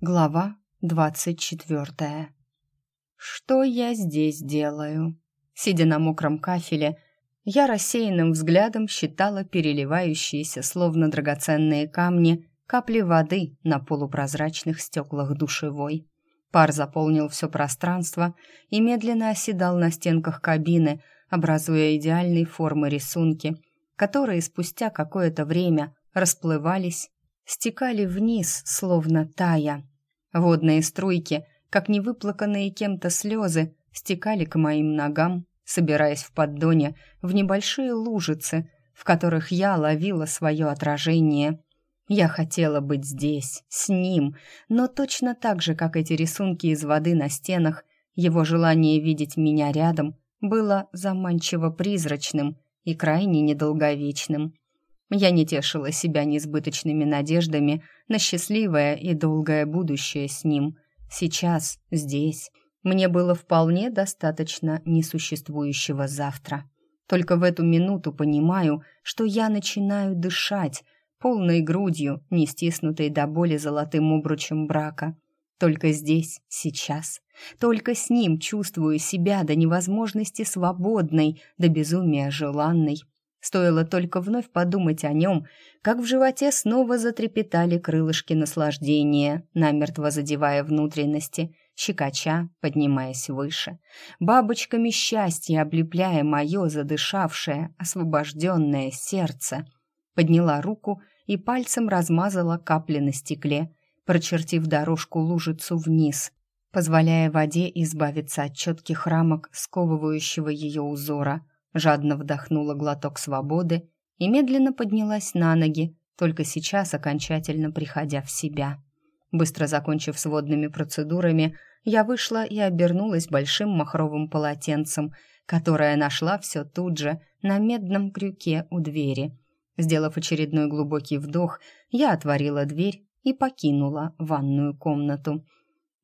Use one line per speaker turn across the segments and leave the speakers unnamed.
Глава двадцать четвертая. Что я здесь делаю? Сидя на мокром кафеле, я рассеянным взглядом считала переливающиеся, словно драгоценные камни, капли воды на полупрозрачных стеклах душевой. Пар заполнил все пространство и медленно оседал на стенках кабины, образуя идеальной формы рисунки, которые спустя какое-то время расплывались стекали вниз, словно тая. Водные струйки, как невыплаканные кем-то слезы, стекали к моим ногам, собираясь в поддоне в небольшие лужицы, в которых я ловила свое отражение. Я хотела быть здесь, с ним, но точно так же, как эти рисунки из воды на стенах, его желание видеть меня рядом было заманчиво призрачным и крайне недолговечным. Я не тешила себя несбыточными надеждами на счастливое и долгое будущее с ним. Сейчас, здесь, мне было вполне достаточно несуществующего завтра. Только в эту минуту понимаю, что я начинаю дышать, полной грудью, не стиснутой до боли золотым обручем брака. Только здесь, сейчас, только с ним чувствую себя до невозможности свободной, до безумия желанной, Стоило только вновь подумать о нем, как в животе снова затрепетали крылышки наслаждения, намертво задевая внутренности, щекоча, поднимаясь выше, бабочками счастья облепляя мое задышавшее, освобожденное сердце. Подняла руку и пальцем размазала капли на стекле, прочертив дорожку лужицу вниз, позволяя воде избавиться от четких рамок, сковывающего ее узора — жадно вдохнула глоток свободы и медленно поднялась на ноги, только сейчас окончательно приходя в себя. Быстро закончив с водными процедурами, я вышла и обернулась большим махровым полотенцем, которое нашла все тут же на медном крюке у двери. Сделав очередной глубокий вдох, я отворила дверь и покинула ванную комнату.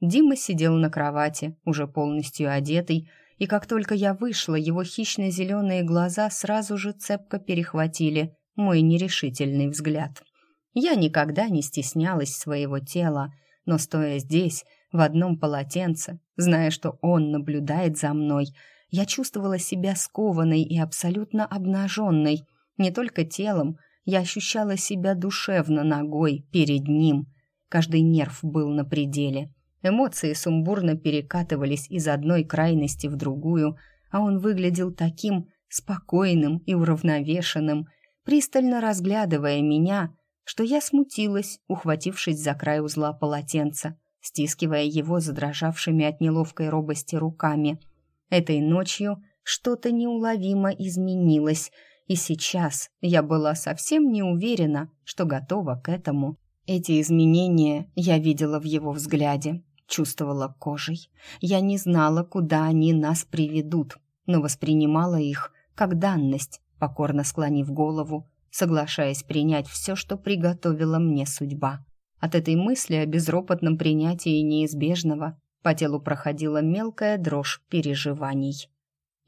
Дима сидел на кровати, уже полностью одетый, и как только я вышла, его хищно-зеленые глаза сразу же цепко перехватили мой нерешительный взгляд. Я никогда не стеснялась своего тела, но стоя здесь, в одном полотенце, зная, что он наблюдает за мной, я чувствовала себя скованной и абсолютно обнаженной. Не только телом, я ощущала себя душевно ногой перед ним. Каждый нерв был на пределе — Эмоции сумбурно перекатывались из одной крайности в другую, а он выглядел таким спокойным и уравновешенным, пристально разглядывая меня, что я смутилась, ухватившись за край узла полотенца, стискивая его задрожавшими от неловкой робости руками. Этой ночью что-то неуловимо изменилось, и сейчас я была совсем не уверена, что готова к этому. Эти изменения я видела в его взгляде, чувствовала кожей. Я не знала, куда они нас приведут, но воспринимала их как данность, покорно склонив голову, соглашаясь принять все, что приготовила мне судьба. От этой мысли о безропотном принятии неизбежного по телу проходила мелкая дрожь переживаний.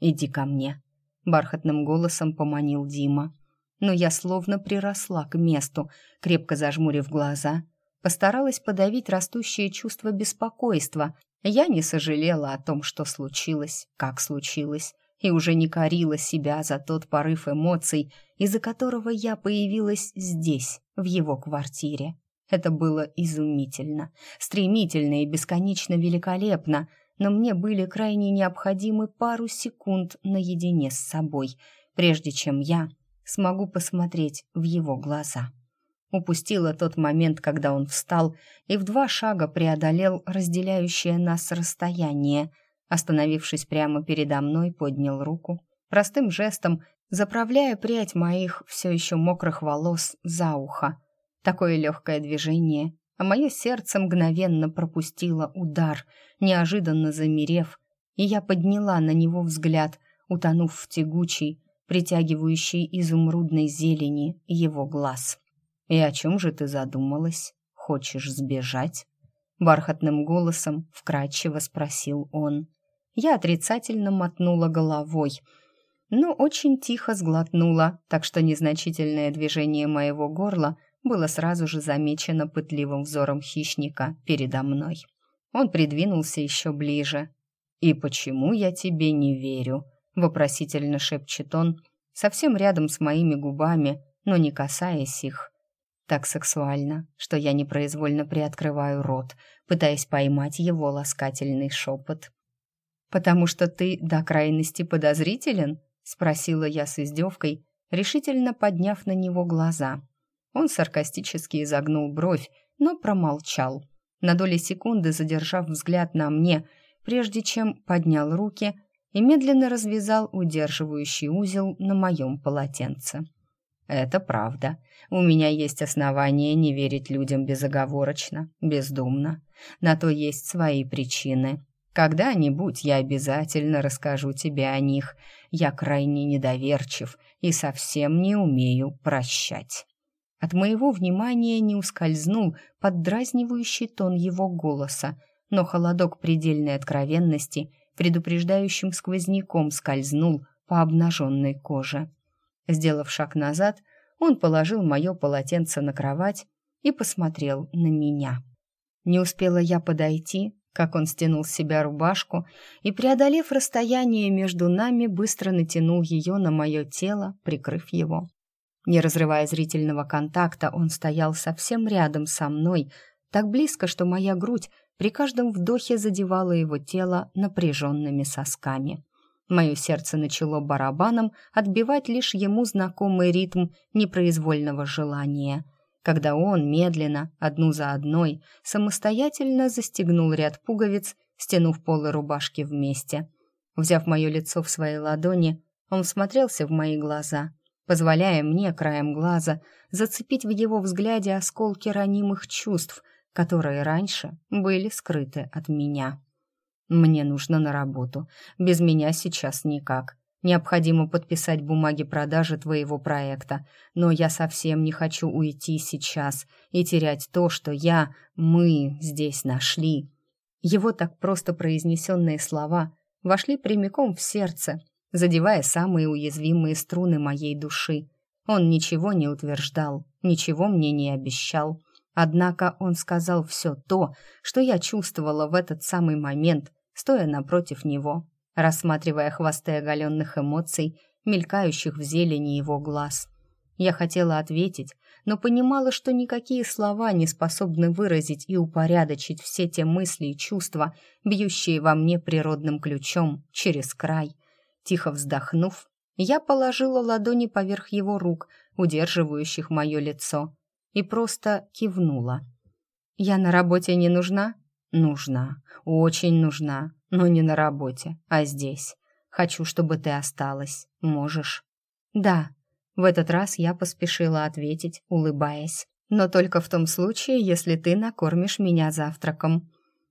«Иди ко мне», — бархатным голосом поманил Дима. Но я словно приросла к месту, крепко зажмурив глаза — Постаралась подавить растущее чувство беспокойства. Я не сожалела о том, что случилось, как случилось, и уже не корила себя за тот порыв эмоций, из-за которого я появилась здесь, в его квартире. Это было изумительно, стремительно и бесконечно великолепно, но мне были крайне необходимы пару секунд наедине с собой, прежде чем я смогу посмотреть в его глаза. Упустила тот момент, когда он встал и в два шага преодолел разделяющее нас расстояние. Остановившись прямо передо мной, поднял руку, простым жестом заправляя прядь моих все еще мокрых волос за ухо. Такое легкое движение, а мое сердце мгновенно пропустило удар, неожиданно замерев, и я подняла на него взгляд, утонув в тягучей, притягивающей изумрудной зелени его глаз. «И о чем же ты задумалась? Хочешь сбежать?» Бархатным голосом вкрадчиво спросил он. Я отрицательно мотнула головой, но очень тихо сглотнула, так что незначительное движение моего горла было сразу же замечено пытливым взором хищника передо мной. Он придвинулся еще ближе. «И почему я тебе не верю?» — вопросительно шепчет он, совсем рядом с моими губами, но не касаясь их. Так сексуально, что я непроизвольно приоткрываю рот, пытаясь поймать его ласкательный шепот. «Потому что ты до крайности подозрителен?» — спросила я с издевкой, решительно подняв на него глаза. Он саркастически изогнул бровь, но промолчал, на доли секунды задержав взгляд на мне, прежде чем поднял руки и медленно развязал удерживающий узел на моем полотенце. «Это правда. У меня есть основания не верить людям безоговорочно, бездумно. На то есть свои причины. Когда-нибудь я обязательно расскажу тебе о них. Я крайне недоверчив и совсем не умею прощать». От моего внимания не ускользнул поддразнивающий тон его голоса, но холодок предельной откровенности предупреждающим сквозняком скользнул по обнаженной коже. Сделав шаг назад, он положил мое полотенце на кровать и посмотрел на меня. Не успела я подойти, как он стянул с себя рубашку и, преодолев расстояние между нами, быстро натянул ее на мое тело, прикрыв его. Не разрывая зрительного контакта, он стоял совсем рядом со мной, так близко, что моя грудь при каждом вдохе задевала его тело напряженными сосками. Мое сердце начало барабаном отбивать лишь ему знакомый ритм непроизвольного желания — когда он медленно, одну за одной, самостоятельно застегнул ряд пуговиц, стянув полы рубашки вместе. Взяв мое лицо в свои ладони, он смотрелся в мои глаза, позволяя мне краем глаза зацепить в его взгляде осколки ранимых чувств, которые раньше были скрыты от меня. «Мне нужно на работу. Без меня сейчас никак. Необходимо подписать бумаги продажи твоего проекта, но я совсем не хочу уйти сейчас и терять то, что я, мы здесь нашли». Его так просто произнесенные слова вошли прямиком в сердце, задевая самые уязвимые струны моей души. Он ничего не утверждал, ничего мне не обещал. Однако он сказал все то, что я чувствовала в этот самый момент, стоя напротив него рассматривая хвосты оголенных эмоций, мелькающих в зелени его глаз. Я хотела ответить, но понимала, что никакие слова не способны выразить и упорядочить все те мысли и чувства, бьющие во мне природным ключом через край. Тихо вздохнув, я положила ладони поверх его рук, удерживающих мое лицо, и просто кивнула. «Я на работе не нужна?» «Нужна, очень нужна но не на работе, а здесь. Хочу, чтобы ты осталась. Можешь?» «Да». В этот раз я поспешила ответить, улыбаясь. «Но только в том случае, если ты накормишь меня завтраком».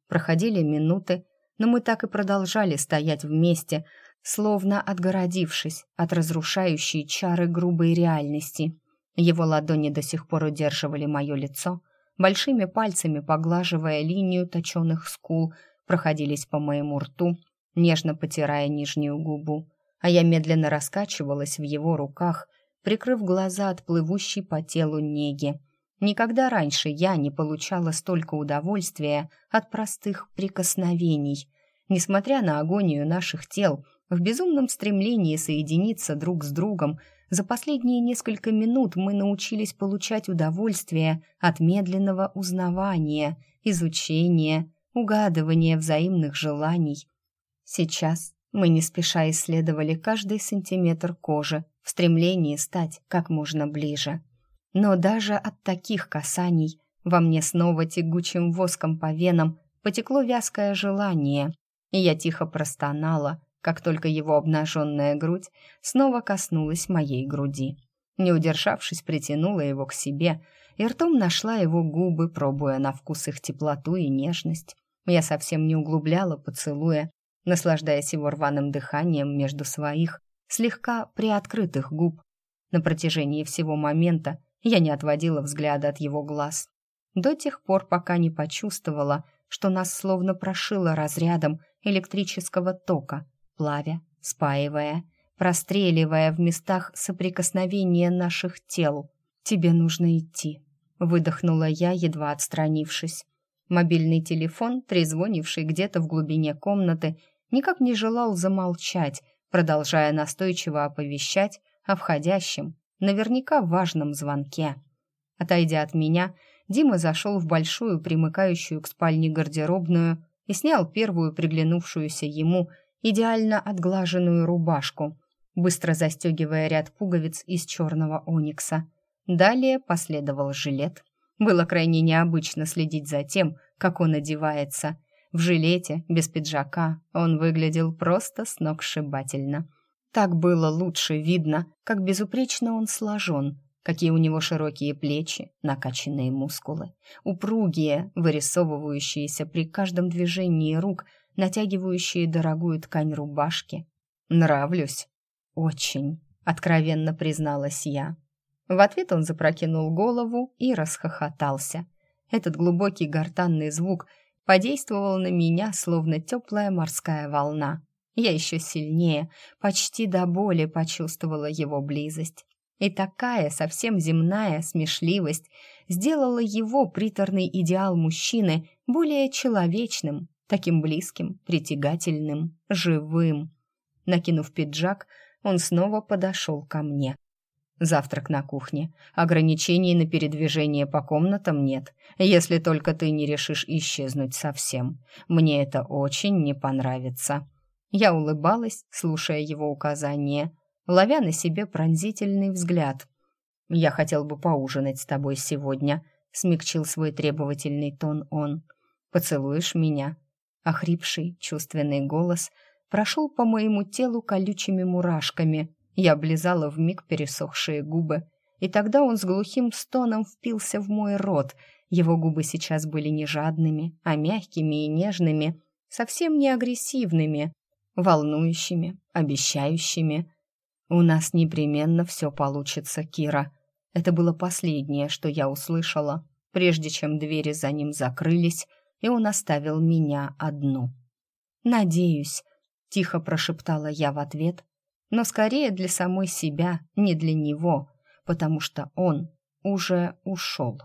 Проходили минуты, но мы так и продолжали стоять вместе, словно отгородившись от разрушающей чары грубой реальности. Его ладони до сих пор удерживали мое лицо, большими пальцами поглаживая линию точеных скул, проходились по моему рту, нежно потирая нижнюю губу, а я медленно раскачивалась в его руках, прикрыв глаза от плывущей по телу неги. Никогда раньше я не получала столько удовольствия от простых прикосновений. Несмотря на агонию наших тел, в безумном стремлении соединиться друг с другом, за последние несколько минут мы научились получать удовольствие от медленного узнавания, изучения, угадывание взаимных желаний. Сейчас мы не спеша исследовали каждый сантиметр кожи в стремлении стать как можно ближе. Но даже от таких касаний во мне снова тягучим воском по венам потекло вязкое желание, и я тихо простонала, как только его обнаженная грудь снова коснулась моей груди. Не удержавшись, притянула его к себе и ртом нашла его губы, пробуя на вкус их теплоту и нежность. Я совсем не углубляла поцелуя, наслаждаясь его рваным дыханием между своих, слегка приоткрытых губ. На протяжении всего момента я не отводила взгляда от его глаз. До тех пор, пока не почувствовала, что нас словно прошило разрядом электрического тока, плавя, спаивая, простреливая в местах соприкосновения наших тел. «Тебе нужно идти», выдохнула я, едва отстранившись. Мобильный телефон, трезвонивший где-то в глубине комнаты, никак не желал замолчать, продолжая настойчиво оповещать о входящем, наверняка важном звонке. Отойдя от меня, Дима зашел в большую, примыкающую к спальне гардеробную и снял первую приглянувшуюся ему идеально отглаженную рубашку, быстро застегивая ряд пуговиц из черного оникса. Далее последовал жилет. Было крайне необычно следить за тем, как он одевается. В жилете, без пиджака, он выглядел просто сногсшибательно. Так было лучше видно, как безупречно он сложен, какие у него широкие плечи, накачанные мускулы, упругие, вырисовывающиеся при каждом движении рук, натягивающие дорогую ткань рубашки. «Нравлюсь?» «Очень», — откровенно призналась я. В ответ он запрокинул голову и расхохотался. Этот глубокий гортанный звук подействовал на меня, словно теплая морская волна. Я еще сильнее, почти до боли почувствовала его близость. И такая совсем земная смешливость сделала его приторный идеал мужчины более человечным, таким близким, притягательным, живым. Накинув пиджак, он снова подошел ко мне. Завтрак на кухне. Ограничений на передвижение по комнатам нет, если только ты не решишь исчезнуть совсем. Мне это очень не понравится. Я улыбалась, слушая его указания, ловя на себе пронзительный взгляд. «Я хотел бы поужинать с тобой сегодня», — смягчил свой требовательный тон он. «Поцелуешь меня?» Охрипший, чувственный голос прошел по моему телу колючими мурашками. Я облизала вмиг пересохшие губы, и тогда он с глухим стоном впился в мой рот. Его губы сейчас были не жадными, а мягкими и нежными, совсем не агрессивными, волнующими, обещающими. «У нас непременно все получится, Кира». Это было последнее, что я услышала, прежде чем двери за ним закрылись, и он оставил меня одну. «Надеюсь», — тихо прошептала я в ответ, но скорее для самой себя, не для него, потому что он уже ушел.